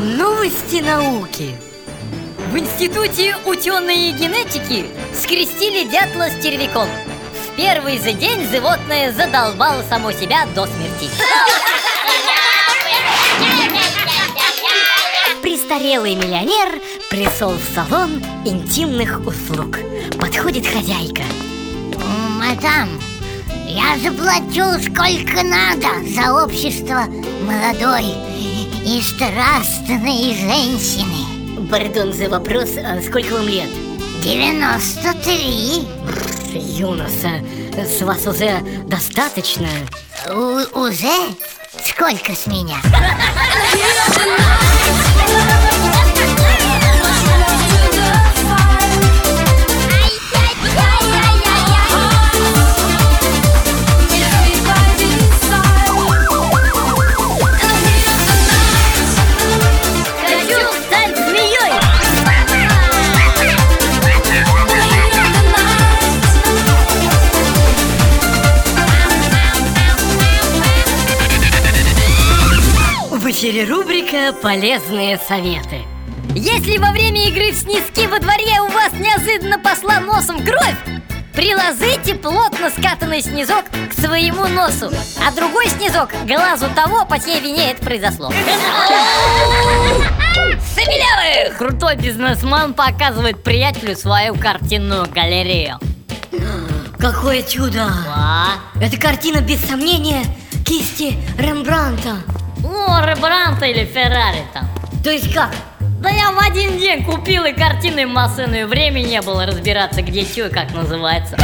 Новости науки. В институте ученые генетики скрестили дятла с червяком. В первый же день животное задолбало само себя до смерти. Престарелый миллионер пришел в салон интимных услуг. Подходит хозяйка. Мадам, я заплачу сколько надо за общество молодой и страстной женщины Пардон за вопрос, а сколько вам лет? 93 Юноса, с вас уже достаточно У- Уже? Сколько с меня? эфире рубрика «Полезные советы». Если во время игры в снизки во дворе у вас неожиданно пошла носом кровь, приложите плотно скатанный снизок к своему носу, а другой снизок глазу того, по чьей вине это произошло. Савелевых! Крутой бизнесмен показывает приятелю свою картинную галерею. Какое чудо! Это картина, без сомнения, кисти Рембранта. О, Рембранта или Феррари там. То есть как? Да я в один день купил и картины машину, и времени не было разбираться, где что и как называется.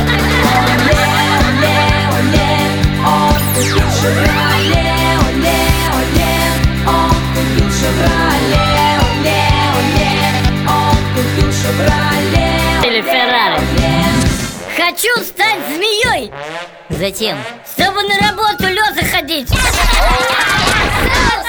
Или Феррари. Хочу стать змеей! Затем, чтобы на работу Лёза ходить.